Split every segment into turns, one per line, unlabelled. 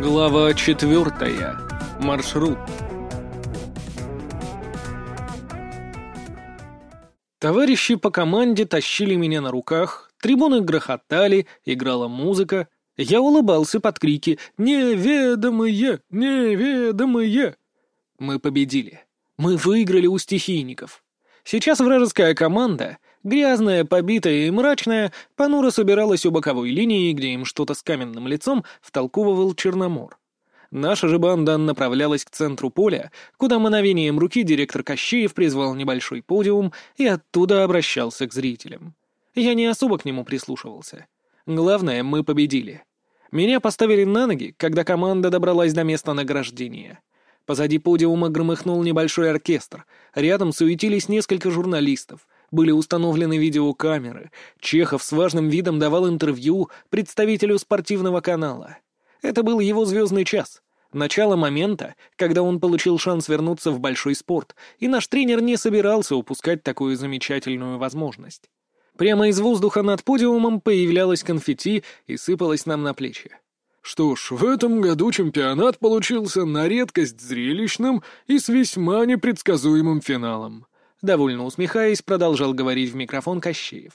Глава четвертая. Маршрут. Товарищи по команде тащили меня на руках, трибуны грохотали, играла музыка. Я улыбался под крики «Неведомые! Неведомые!». Мы победили. Мы выиграли у стихийников. Сейчас вражеская команда, грязная, побитая и мрачная, понуро собиралась у боковой линии, где им что-то с каменным лицом втолковывал Черномор. Наша же банда направлялась к центру поля, куда мановением руки директор Кощеев призвал небольшой подиум и оттуда обращался к зрителям. Я не особо к нему прислушивался. Главное, мы победили. Меня поставили на ноги, когда команда добралась до места награждения. Позади подиума громыхнул небольшой оркестр. Рядом суетились несколько журналистов. Были установлены видеокамеры. Чехов с важным видом давал интервью представителю спортивного канала. Это был его звездный час. Начало момента, когда он получил шанс вернуться в большой спорт, и наш тренер не собирался упускать такую замечательную возможность. Прямо из воздуха над подиумом появлялось конфетти и сыпалось нам на плечи.
Что ж, в этом году чемпионат получился на редкость зрелищным и с весьма непредсказуемым финалом.
Довольно усмехаясь, продолжал говорить в микрофон Кощеев.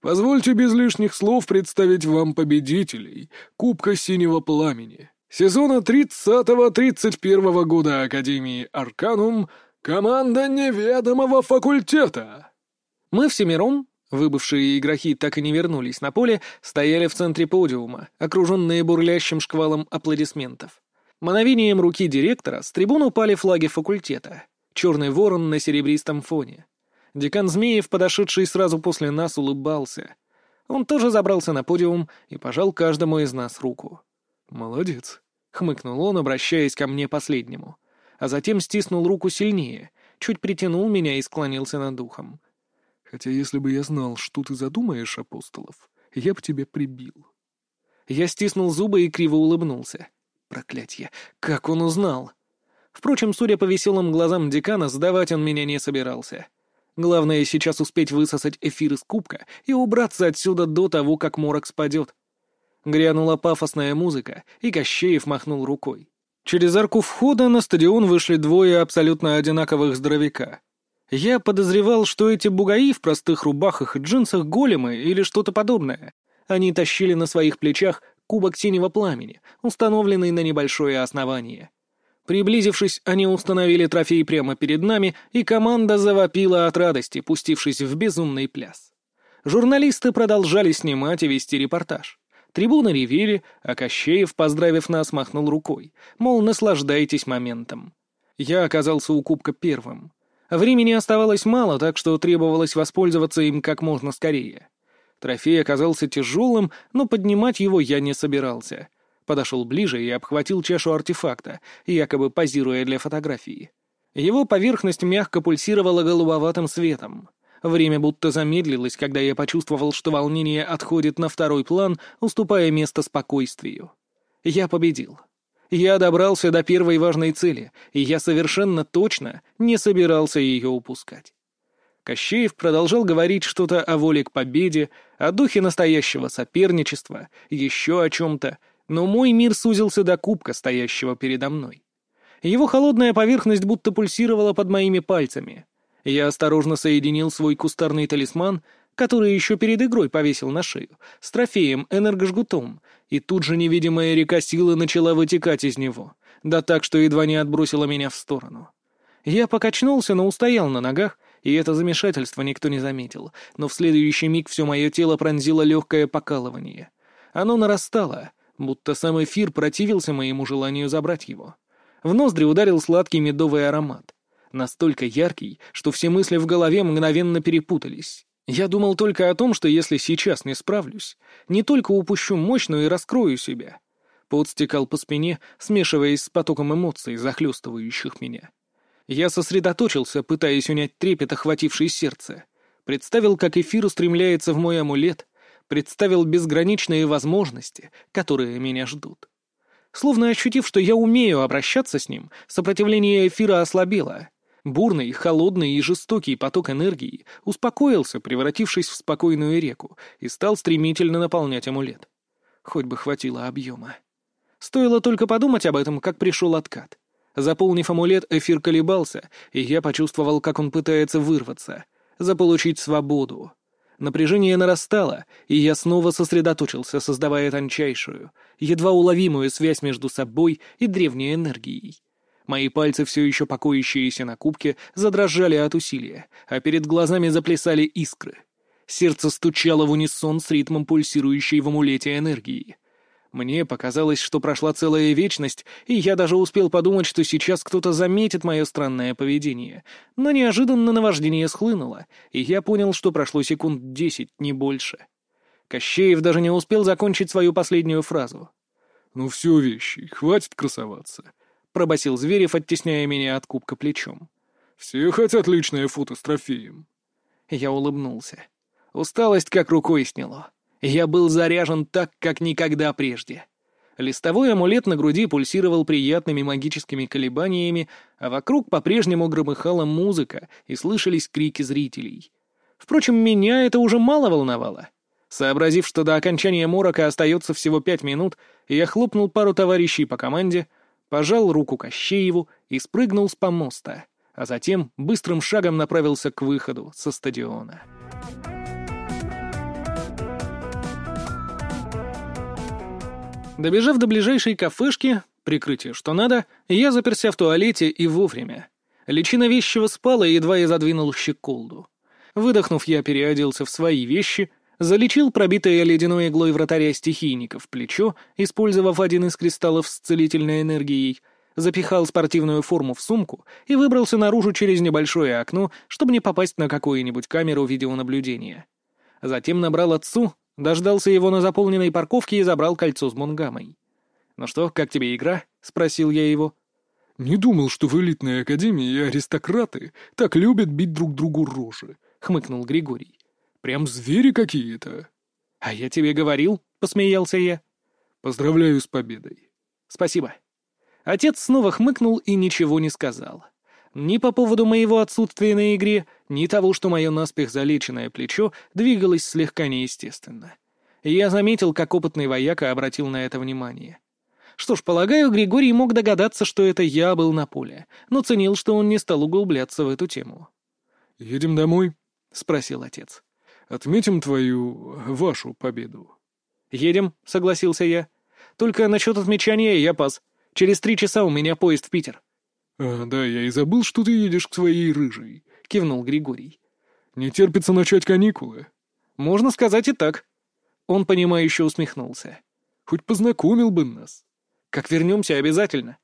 Позвольте без лишних слов представить вам победителей Кубка Синего Пламени. Сезона 30-31 года Академии Арканум команда неведомого факультета.
Мы всемиром Выбывшие игроки так и не вернулись на поле, стояли в центре подиума, окруженные бурлящим шквалом аплодисментов. Мановением руки директора с трибун упали флаги факультета. Черный ворон на серебристом фоне. Декан Змеев, подошедший сразу после нас, улыбался. Он тоже забрался на подиум и пожал каждому из нас руку.
«Молодец», —
хмыкнул он, обращаясь ко мне последнему. А затем стиснул руку сильнее, чуть притянул меня и склонился над духом.
Хотя если бы я знал, что ты задумаешь, Апостолов, я бы тебя прибил.
Я стиснул зубы и криво улыбнулся. Проклятье, как он узнал? Впрочем, судя по веселым глазам декана, сдавать он меня не собирался. Главное сейчас успеть высосать эфир из кубка и убраться отсюда до того, как морок спадет. Грянула пафосная музыка, и Кощеев махнул рукой. Через арку входа на стадион вышли двое абсолютно одинаковых здоровяка. Я подозревал, что эти бугаи в простых рубахах и джинсах големы или что-то подобное. Они тащили на своих плечах кубок синего пламени, установленный на небольшое основание. Приблизившись, они установили трофей прямо перед нами, и команда завопила от радости, пустившись в безумный пляс. Журналисты продолжали снимать и вести репортаж. Трибуны ревели, а Кощеев, поздравив нас, махнул рукой, мол, наслаждайтесь моментом. Я оказался у кубка первым. Времени оставалось мало, так что требовалось воспользоваться им как можно скорее. Трофей оказался тяжелым, но поднимать его я не собирался. Подошел ближе и обхватил чашу артефакта, якобы позируя для фотографии. Его поверхность мягко пульсировала голубоватым светом. Время будто замедлилось, когда я почувствовал, что волнение отходит на второй план, уступая место спокойствию. Я победил. Я добрался до первой важной цели, и я совершенно точно не собирался ее упускать. Кощеев продолжал говорить что-то о воле к победе, о духе настоящего соперничества, еще о чем-то, но мой мир сузился до кубка, стоящего передо мной. Его холодная поверхность будто пульсировала под моими пальцами. Я осторожно соединил свой кустарный талисман который еще перед игрой повесил на шею, с трофеем энергожгутом, и тут же невидимая река силы начала вытекать из него, да так, что едва не отбросила меня в сторону. Я покачнулся, но устоял на ногах, и это замешательство никто не заметил, но в следующий миг все мое тело пронзило легкое покалывание. Оно нарастало, будто сам эфир противился моему желанию забрать его. В ноздри ударил сладкий медовый аромат. Настолько яркий, что все мысли в голове мгновенно перепутались. Я думал только о том, что если сейчас не справлюсь, не только упущу мощь, но и раскрою себя. Пот стекал по спине, смешиваясь с потоком эмоций, захлестывающих меня. Я сосредоточился, пытаясь унять трепет, охвативший сердце. Представил, как эфир устремляется в мой амулет, представил безграничные возможности, которые меня ждут. Словно ощутив, что я умею обращаться с ним, сопротивление эфира ослабело — Бурный, холодный и жестокий поток энергии успокоился, превратившись в спокойную реку, и стал стремительно наполнять амулет. Хоть бы хватило объема. Стоило только подумать об этом, как пришел откат. Заполнив амулет, эфир колебался, и я почувствовал, как он пытается вырваться, заполучить свободу. Напряжение нарастало, и я снова сосредоточился, создавая тончайшую, едва уловимую связь между собой и древней энергией. Мои пальцы, все еще покоящиеся на кубке, задрожали от усилия, а перед глазами заплясали искры. Сердце стучало в унисон с ритмом пульсирующей в амулете энергии. Мне показалось, что прошла целая вечность, и я даже успел подумать, что сейчас кто-то заметит мое странное поведение. Но неожиданно наваждение схлынуло, и я понял, что прошло секунд десять, не больше. Кощеев даже не успел закончить свою последнюю фразу.
«Ну все, вещи, хватит красоваться», — пробасил Зверев, оттесняя меня от кубка плечом. «Все хотят личное фото с трофеем».
Я улыбнулся. Усталость как рукой сняло. Я был заряжен так, как никогда прежде. Листовой амулет на груди пульсировал приятными магическими колебаниями, а вокруг по-прежнему громыхала музыка и слышались крики зрителей. Впрочем, меня это уже мало волновало. Сообразив, что до окончания морока остается всего пять минут, я хлопнул пару товарищей по команде, пожал руку Кощееву и спрыгнул с помоста, а затем быстрым шагом направился к выходу со стадиона. Добежав до ближайшей кафешки, прикрытие что надо, я заперся в туалете и вовремя. Личина вещего спала, едва я задвинул щеколду. Выдохнув, я переоделся в свои вещи, залечил пробитое ледяной иглой вратаря стихийника в плечо, использовав один из кристаллов с целительной энергией, запихал спортивную форму в сумку и выбрался наружу через небольшое окно, чтобы не попасть на какую-нибудь камеру видеонаблюдения. Затем набрал отцу Дождался его на заполненной парковке и забрал кольцо с Монгамой. «Ну что, как тебе игра?» — спросил я его.
«Не думал, что в элитной академии аристократы так любят бить друг другу рожи», — хмыкнул Григорий. «Прям звери какие-то».
«А я тебе говорил», — посмеялся я.
«Поздравляю с победой».
«Спасибо». Отец снова хмыкнул и ничего не сказал. Ни по поводу моего отсутствия на игре, ни того, что мое наспех залеченное плечо двигалось слегка неестественно. Я заметил, как опытный вояка обратил на это внимание. Что ж, полагаю, Григорий мог догадаться, что это я был на поле, но ценил, что он не стал углубляться в эту тему.
«Едем домой?»
— спросил отец.
«Отметим твою... вашу победу».
«Едем», — согласился я. «Только насчет отмечания я пас. Через три часа у меня поезд в Питер».
«А, да, я и забыл, что ты едешь к своей рыжей», —
кивнул Григорий.
«Не терпится начать каникулы».
«Можно сказать и так». Он, понимающе усмехнулся.
«Хоть познакомил бы нас».
«Как вернемся, обязательно».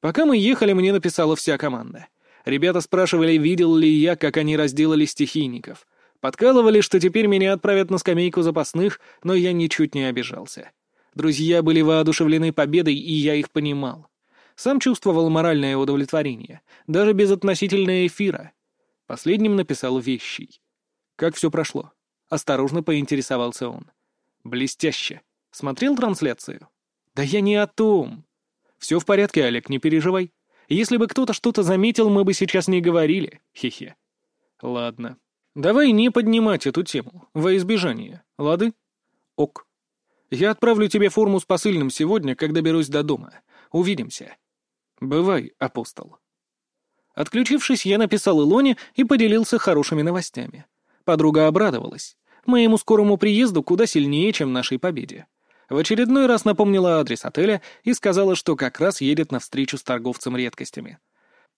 Пока мы ехали, мне написала вся команда. Ребята спрашивали, видел ли я, как они разделали стихийников. Подкалывали, что теперь меня отправят на скамейку запасных, но я ничуть не обижался. Друзья были воодушевлены победой, и я их понимал. Сам чувствовал моральное удовлетворение, даже без относительного эфира. Последним написал вещий. Как все прошло? Осторожно поинтересовался он. Блестяще. Смотрел трансляцию? Да я не о том. Все в порядке, Олег, не переживай. Если бы кто-то что-то заметил, мы бы сейчас не говорили. Хе-хе. Ладно. Давай не поднимать эту тему, во избежание. Лады? Ок. Я отправлю тебе форму с посыльным сегодня, когда доберусь до дома. Увидимся. «Бывай, апостол». Отключившись, я написал Илоне и поделился хорошими новостями. Подруга обрадовалась. Моему скорому приезду куда сильнее, чем нашей победе. В очередной раз напомнила адрес отеля и сказала, что как раз едет на встречу с торговцем редкостями.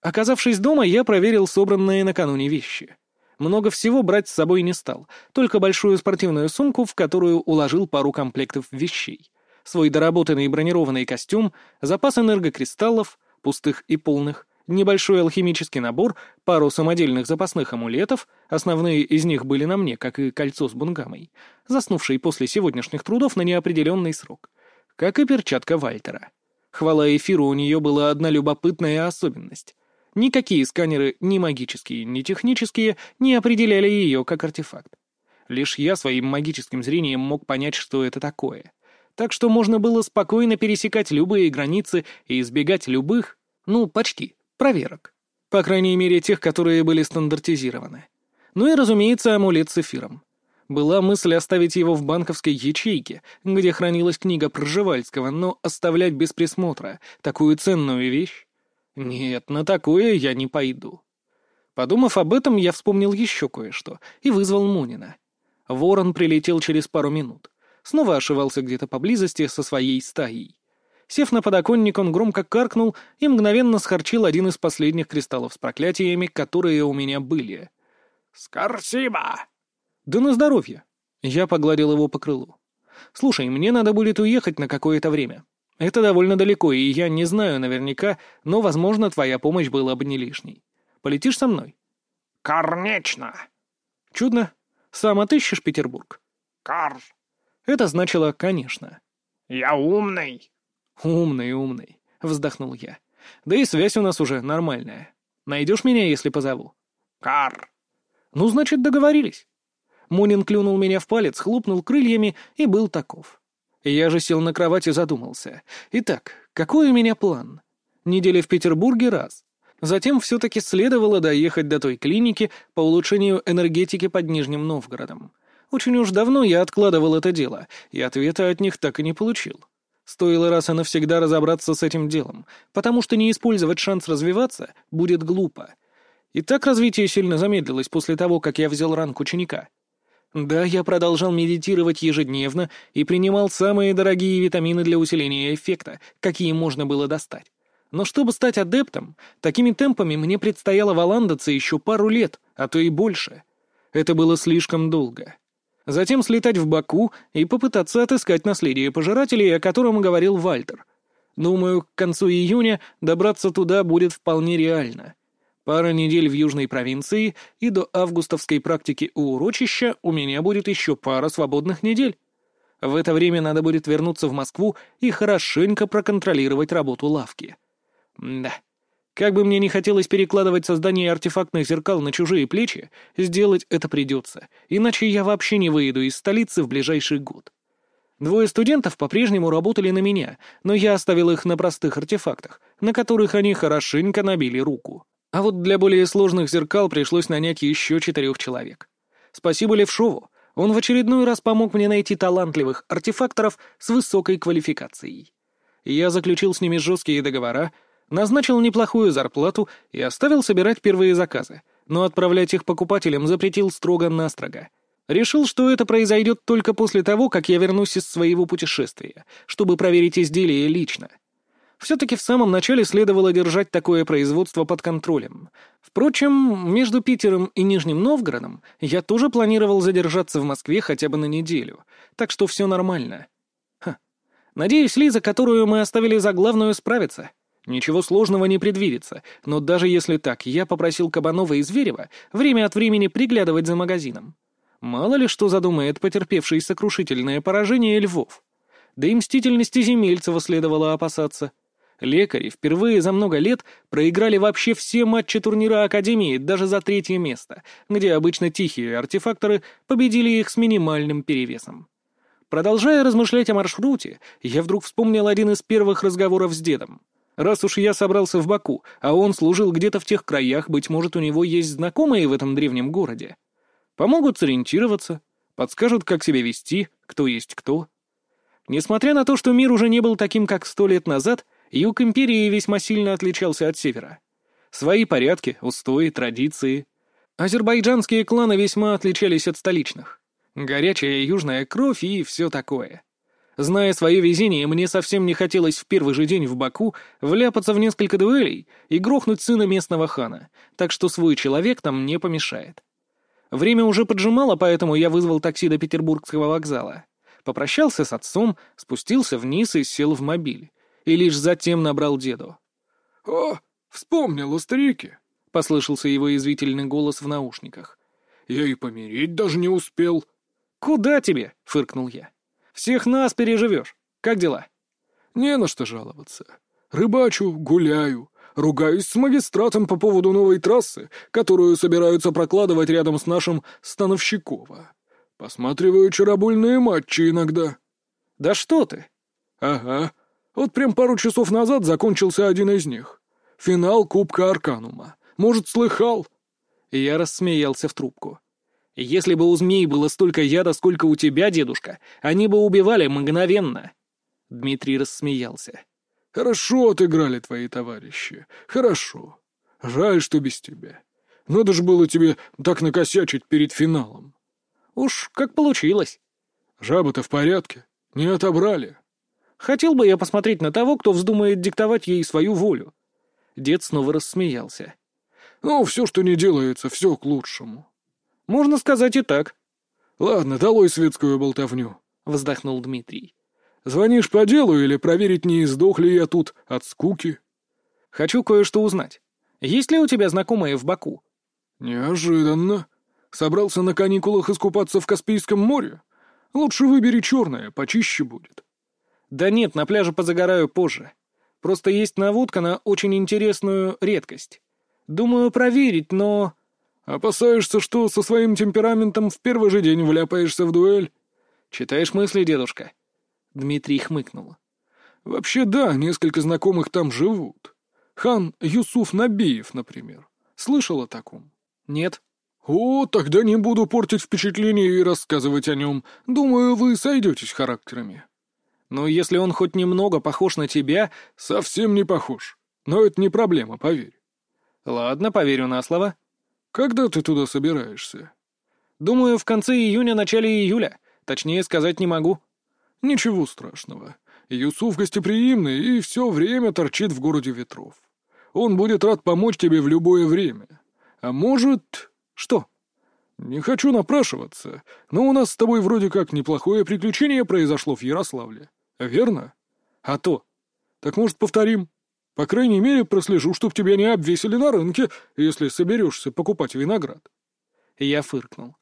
Оказавшись дома, я проверил собранные накануне вещи. Много всего брать с собой не стал, только большую спортивную сумку, в которую уложил пару комплектов вещей. Свой доработанный бронированный костюм, запас энергокристаллов — пустых и полных, небольшой алхимический набор, пару самодельных запасных амулетов, основные из них были на мне, как и кольцо с бунгамой, заснувшей после сегодняшних трудов на неопределенный срок, как и перчатка Вальтера. Хвала эфиру, у нее была одна любопытная особенность. Никакие сканеры, ни магические, ни технические, не определяли ее как артефакт. Лишь я своим магическим зрением мог понять, что это такое так что можно было спокойно пересекать любые границы и избегать любых, ну, почти, проверок. По крайней мере, тех, которые были стандартизированы. Ну и, разумеется, амулет с эфиром. Была мысль оставить его в банковской ячейке, где хранилась книга Пржевальского, но оставлять без присмотра такую ценную вещь? Нет, на такое я не пойду. Подумав об этом, я вспомнил еще кое-что и вызвал Мунина. Ворон прилетел через пару минут. Снова ошивался где-то поблизости со своей стаей. Сев на подоконник, он громко каркнул и мгновенно схорчил один из последних кристаллов с проклятиями, которые у меня были.
«Скорсиба!»
«Да на здоровье!» Я погладил его по крылу. «Слушай, мне надо будет уехать на какое-то время. Это довольно далеко, и я не знаю наверняка, но, возможно, твоя помощь была бы не лишней. Полетишь со мной?»
«Конечно!»
«Чудно. Сам отыщешь Петербург?»
«Кар!»
Это значило «конечно».
«Я умный!»
«Умный, умный», — вздохнул я. «Да и связь у нас уже нормальная. Найдешь меня, если позову?»
«Кар!»
«Ну, значит, договорились». Мунин клюнул меня в палец, хлопнул крыльями и был таков. Я же сел на кровать и задумался. Итак, какой у меня план? Неделя в Петербурге — раз. Затем все-таки следовало доехать до той клиники по улучшению энергетики под Нижним Новгородом. Очень уж давно я откладывал это дело, и ответа от них так и не получил. Стоило раз и навсегда разобраться с этим делом, потому что не использовать шанс развиваться будет глупо. И так развитие сильно замедлилось после того, как я взял ранг ученика. Да, я продолжал медитировать ежедневно и принимал самые дорогие витамины для усиления эффекта, какие можно было достать. Но чтобы стать адептом, такими темпами мне предстояло валандаться еще пару лет, а то и больше. Это было слишком долго. Затем слетать в Баку и попытаться отыскать наследие пожирателей, о котором говорил Вальтер. Думаю, к концу июня добраться туда будет вполне реально. Пара недель в южной провинции, и до августовской практики у урочища у меня будет еще пара свободных недель. В это время надо будет вернуться в Москву и хорошенько проконтролировать работу лавки. Да. Как бы мне не хотелось перекладывать создание артефактных зеркал на чужие плечи, сделать это придется, иначе я вообще не выеду из столицы в ближайший год. Двое студентов по-прежнему работали на меня, но я оставил их на простых артефактах, на которых они хорошенько набили руку. А вот для более сложных зеркал пришлось нанять еще четырех человек. Спасибо Левшову, он в очередной раз помог мне найти талантливых артефакторов с высокой квалификацией. Я заключил с ними жесткие договора, назначил неплохую зарплату и оставил собирать первые заказы, но отправлять их покупателям запретил строго-настрого. Решил, что это произойдет только после того, как я вернусь из своего путешествия, чтобы проверить изделие лично. Все-таки в самом начале следовало держать такое производство под контролем. Впрочем, между Питером и Нижним Новгородом я тоже планировал задержаться в Москве хотя бы на неделю, так что все нормально. Ха. Надеюсь, Лиза, которую мы оставили за главную, справится. Ничего сложного не предвидится, но даже если так, я попросил Кабанова и Зверева время от времени приглядывать за магазином. Мало ли что задумает потерпевший сокрушительное поражение Львов. Да и мстительности Земельцева следовало опасаться. Лекари впервые за много лет проиграли вообще все матчи турнира Академии, даже за третье место, где обычно тихие артефакторы победили их с минимальным перевесом. Продолжая размышлять о маршруте, я вдруг вспомнил один из первых разговоров с дедом. Раз уж я собрался в Баку, а он служил где-то в тех краях, быть может, у него есть знакомые в этом древнем городе. Помогут сориентироваться, подскажут, как себя вести, кто есть кто. Несмотря на то, что мир уже не был таким, как сто лет назад, Юг империи весьма сильно отличался от севера. Свои порядки, устои, традиции. Азербайджанские кланы весьма отличались от столичных. Горячая южная кровь и все такое. Зная свое везение, мне совсем не хотелось в первый же день в Баку вляпаться в несколько дуэлей и грохнуть сына местного хана, так что свой человек там не помешает. Время уже поджимало, поэтому я вызвал такси до Петербургского вокзала. Попрощался с отцом, спустился вниз и сел в мобиль и лишь затем набрал деду.
«О, вспомнил о старике», — послышался его извительный голос в наушниках. «Я и помереть даже не успел».
«Куда тебе?» — фыркнул я. «Всех нас переживешь. Как дела?»
«Не на что жаловаться. Рыбачу, гуляю, ругаюсь с магистратом по поводу новой трассы, которую собираются прокладывать рядом с нашим Становщикова. Посматриваю чаробольные матчи иногда».
«Да что ты?»
«Ага. Вот прям пару часов назад закончился один из них. Финал Кубка Арканума. Может, слыхал?»
И я рассмеялся в трубку. Если бы у змей было столько яда, сколько у тебя, дедушка, они бы убивали мгновенно. Дмитрий рассмеялся.
Хорошо отыграли твои товарищи. Хорошо. Жаль, что без тебя. Надо же было тебе так накосячить перед финалом.
Уж как получилось.
Жаба-то в порядке. Не отобрали.
Хотел бы я посмотреть на того, кто вздумает диктовать ей свою волю. Дед снова рассмеялся.
Ну, все, что не делается, все к лучшему.
Можно сказать и так.
Ладно, долой светскую болтовню.
Вздохнул Дмитрий.
Звонишь по делу или проверить, не издох ли я тут от скуки?
Хочу кое-что узнать. Есть ли у тебя знакомые в Баку?
Неожиданно. Собрался на каникулах искупаться в Каспийском море? Лучше выбери черное, почище будет.
Да нет, на пляже позагораю позже. Просто есть наводка на очень интересную редкость. Думаю проверить, но...
Опасаешься, что со своим темпераментом в первый же день вляпаешься в дуэль?
Читаешь мысли, дедушка? Дмитрий хмыкнул.
Вообще да, несколько знакомых там живут. Хан Юсуф Набиев, например. Слышал о таком?
Нет.
О, тогда не буду портить впечатление и рассказывать о нем. Думаю, вы сойдетесь характерами.
Но если он хоть немного похож на тебя...
Совсем не похож. Но это не проблема, поверь.
Ладно, поверю на слово.
Когда ты туда собираешься?
Думаю, в конце июня, начале июля. Точнее сказать не могу.
Ничего страшного. Юсуф гостеприимный и все время торчит в городе ветров. Он будет рад помочь тебе в любое время. А может...
Что?
Не хочу напрашиваться, но у нас с тобой вроде как неплохое приключение произошло в Ярославле. Верно?
А то.
Так может повторим? По крайней мере, прослежу, чтоб тебя не обвесили на рынке, если соберешься покупать виноград.
Я фыркнул.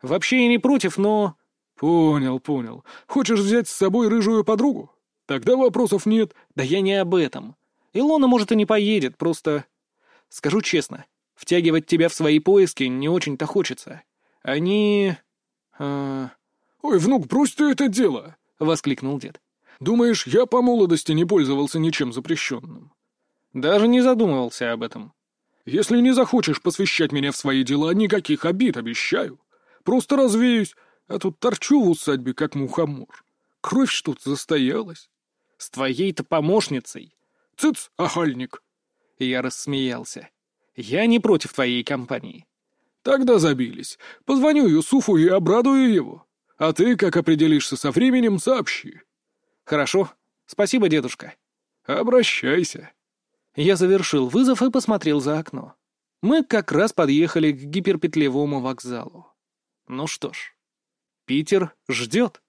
Вообще я не против, но...
Понял, понял. Хочешь взять с собой рыжую подругу? Тогда вопросов нет.
Да я не об этом. Илона, может, и не поедет, просто... Скажу честно, втягивать тебя в свои поиски не очень-то хочется. Они...
А... «Ой, внук, брось ты это дело!»
— воскликнул дед.
Думаешь, я по молодости не пользовался ничем запрещенным?
Даже не задумывался об этом.
Если не захочешь посвящать меня в свои дела, никаких обид, обещаю. Просто развеюсь, а тут торчу в усадьбе, как мухомор. Кровь что-то застоялась.
С твоей-то помощницей.
Цыц, ахальник.
Я рассмеялся. Я не против твоей компании.
Тогда забились. Позвоню Юсуфу и обрадую его. А ты, как определишься со временем, сообщи.
Хорошо. Спасибо, дедушка.
Обращайся.
Я завершил вызов и посмотрел за окно. Мы как раз подъехали к гиперпетлевому вокзалу. Ну что ж, Питер ждет.